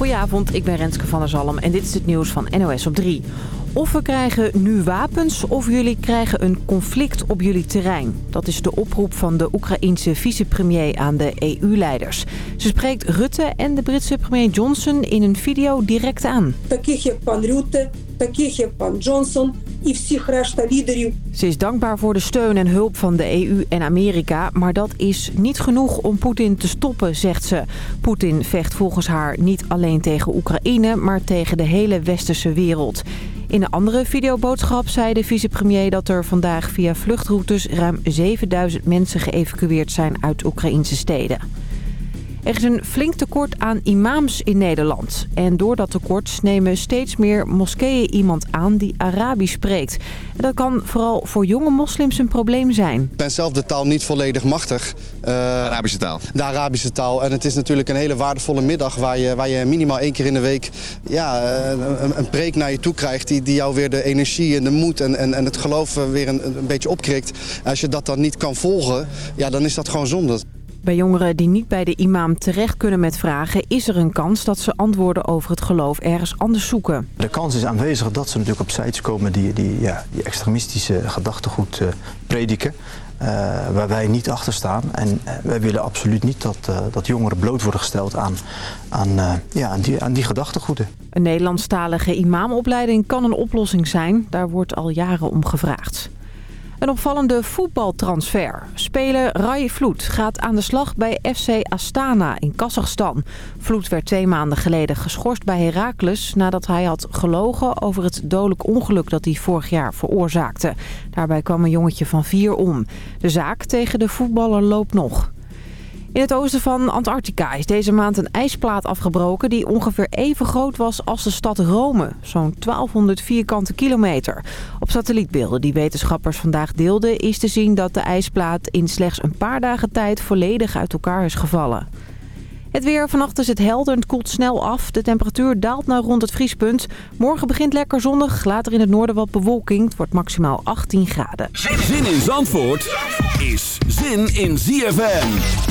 Goedenavond, ik ben Renske van der Zalm en dit is het nieuws van NOS op 3. Of we krijgen nu wapens of jullie krijgen een conflict op jullie terrein. Dat is de oproep van de Oekraïense vicepremier aan de EU-leiders. Ze spreekt Rutte en de Britse premier Johnson in een video direct aan. Таких як пан Рютте, таких як пан Джонсон ze is dankbaar voor de steun en hulp van de EU en Amerika, maar dat is niet genoeg om Poetin te stoppen, zegt ze. Poetin vecht volgens haar niet alleen tegen Oekraïne, maar tegen de hele westerse wereld. In een andere videoboodschap zei de vicepremier dat er vandaag via vluchtroutes ruim 7000 mensen geëvacueerd zijn uit Oekraïnse steden. Er is een flink tekort aan imams in Nederland. En door dat tekort nemen steeds meer moskeeën iemand aan die Arabisch spreekt. En dat kan vooral voor jonge moslims een probleem zijn. Ik ben zelf de taal niet volledig machtig. Eh, Arabische taal. de Arabische taal. En het is natuurlijk een hele waardevolle middag waar je, waar je minimaal één keer in de week ja, eh, een, een preek naar je toe krijgt. Die, die jou weer de energie en de moed en, en, en het geloof weer een, een beetje opkrikt. Als je dat dan niet kan volgen, ja, dan is dat gewoon zonde. Bij jongeren die niet bij de imam terecht kunnen met vragen... is er een kans dat ze antwoorden over het geloof ergens anders zoeken. De kans is aanwezig dat ze natuurlijk op sites komen die, die, ja, die extremistische gedachtegoed eh, prediken. eh, waar wij niet achter staan. En eh, wij willen absoluut niet dat, dat jongeren bloot worden gesteld aan, aan, ja, aan, die, aan die gedachtegoeden. Een Nederlandstalige imamopleiding kan een oplossing zijn. Daar wordt al jaren om gevraagd. Een opvallende voetbaltransfer. Speler Rai Vloed gaat aan de slag bij FC Astana in Kazachstan. Vloed werd twee maanden geleden geschorst bij Heracles... nadat hij had gelogen over het dodelijk ongeluk dat hij vorig jaar veroorzaakte. Daarbij kwam een jongetje van vier om. De zaak tegen de voetballer loopt nog. In het oosten van Antarctica is deze maand een ijsplaat afgebroken... die ongeveer even groot was als de stad Rome. Zo'n 1200 vierkante kilometer. Op satellietbeelden die wetenschappers vandaag deelden... is te zien dat de ijsplaat in slechts een paar dagen tijd... volledig uit elkaar is gevallen. Het weer. Vannacht is het helder en het koelt snel af. De temperatuur daalt naar rond het vriespunt. Morgen begint lekker zonnig. Later in het noorden wat bewolking. Het wordt maximaal 18 graden. Zin in Zandvoort is zin in ZFM.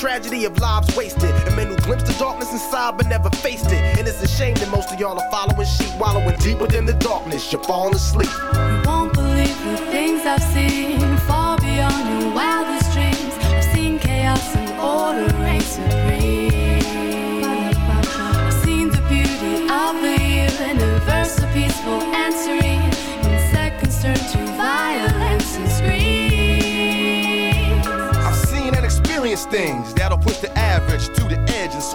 Tragedy of lives wasted, and men who glimpsed the darkness inside but never faced it. And it's a shame that most of y'all are following sheep, wallowing deep within the darkness. You're falling asleep.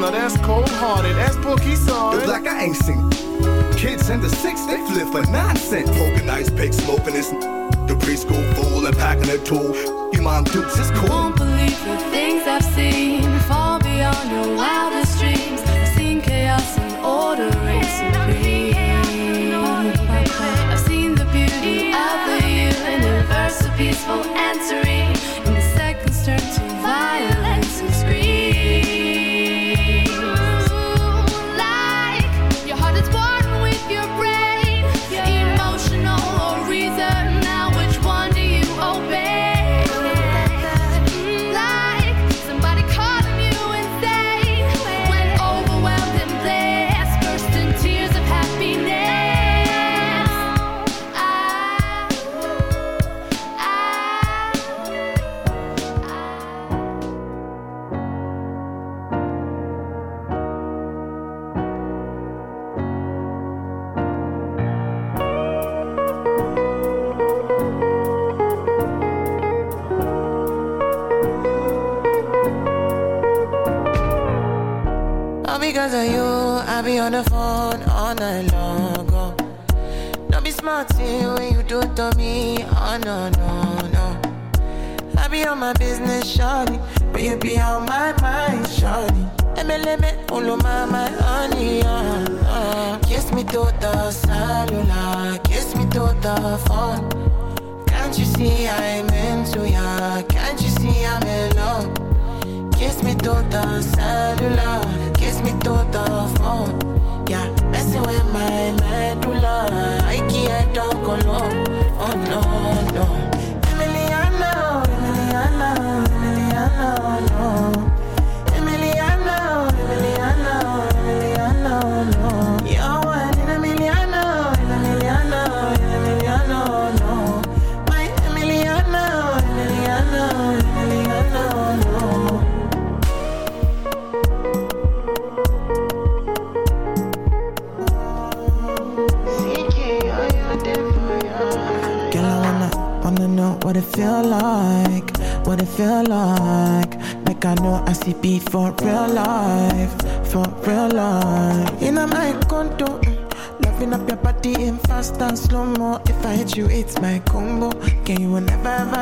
Now that's cold hearted. That's Pookie saw it. Like I ain't seen kids in the six, they flip for nonsense. Poking ice pick, smoking this. The preschool fool and packing a tool. Your mom dukes is cool. Won't believe the things I've seen far beyond your wildest dreams. I've seen chaos and order reign supreme. I've seen the beauty of the universe, so peaceful and serene.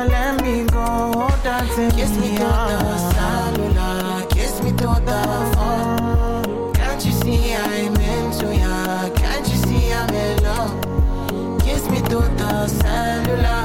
let me go, dancing Kiss me through the cellular, kiss me through the phone Can't you see I'm into ya, can't you see I'm in love Kiss me through the cellular.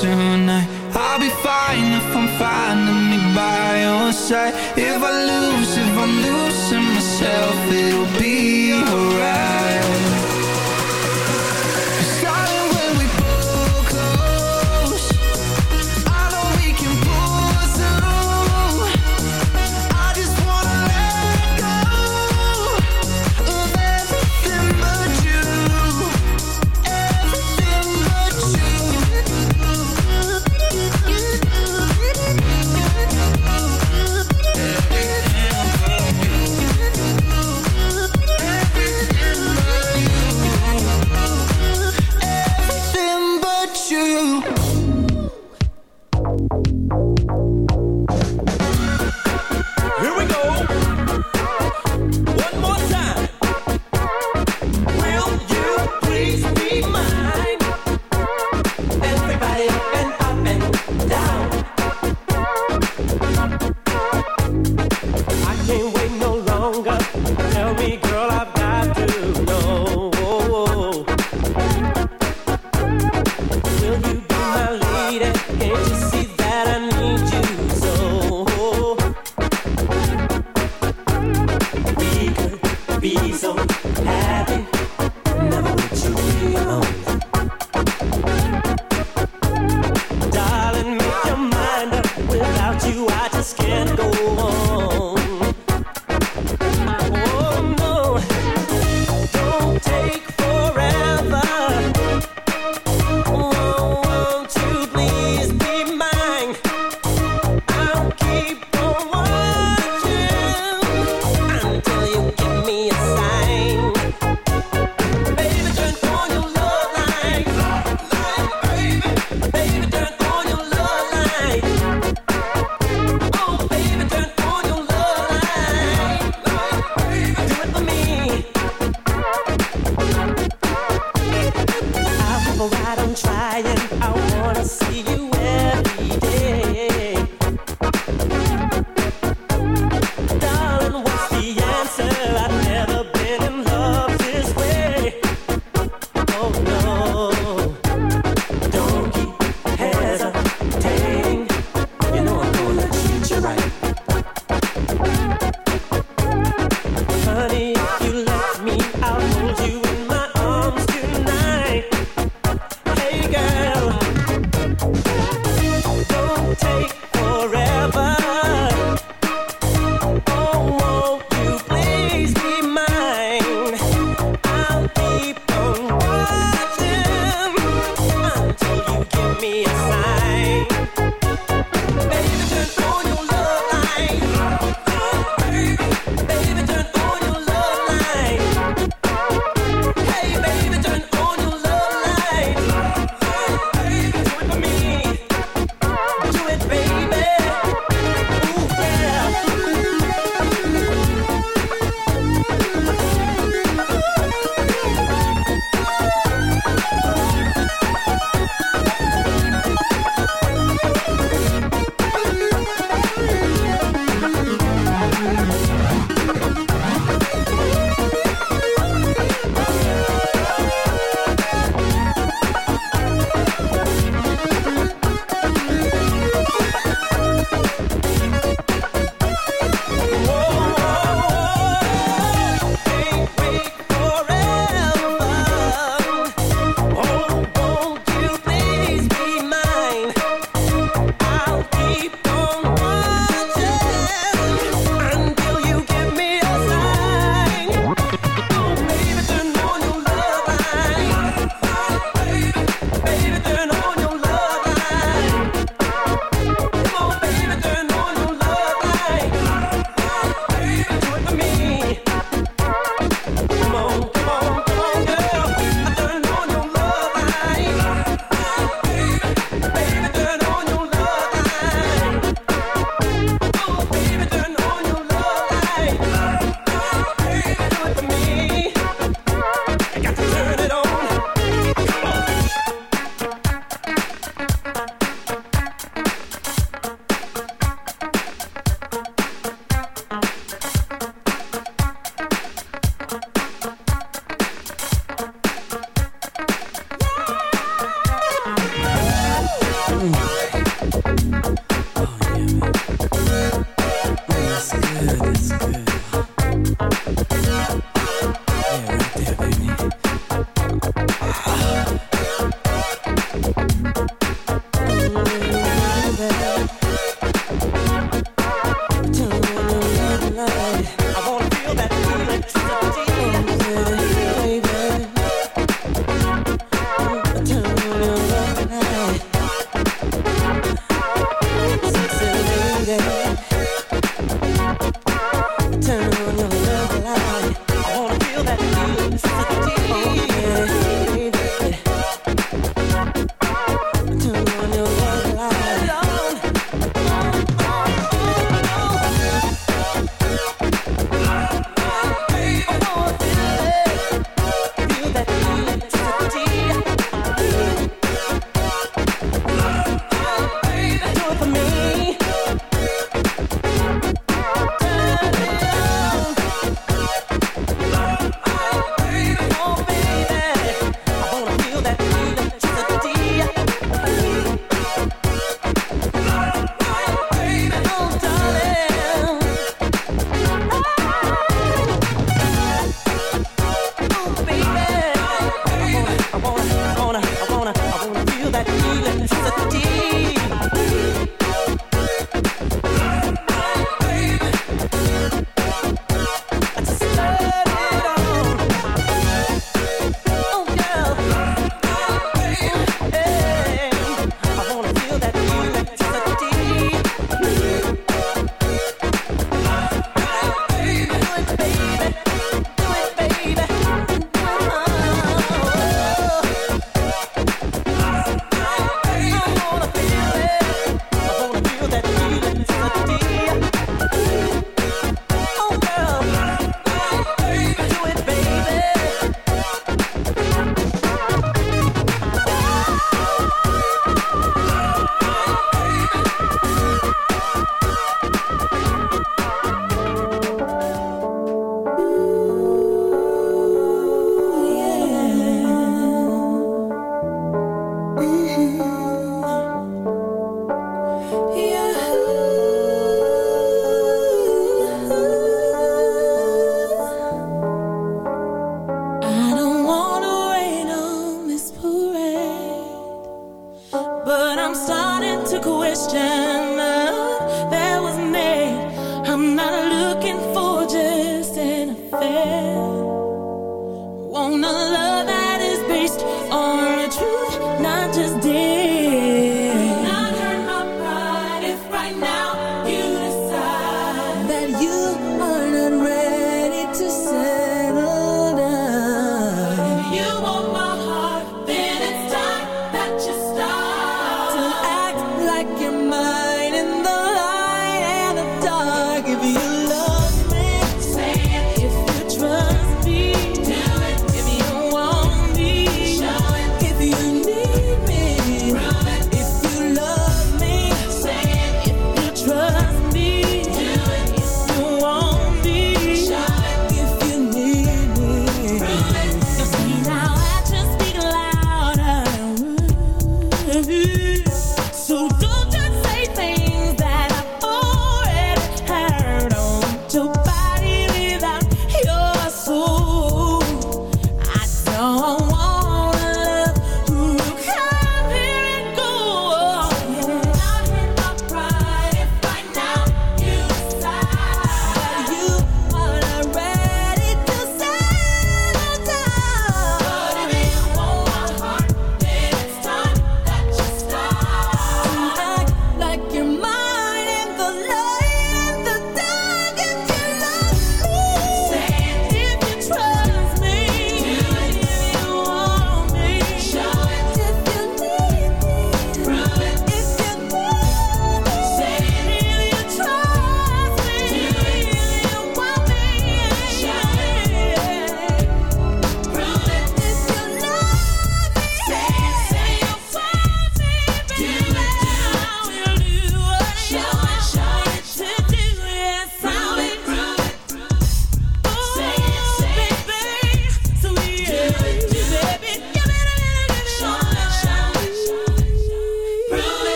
tonight. I'll be fine if I'm finding me by your side. If I lose, if I'm losing myself It'll be alright.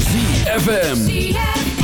ZFM.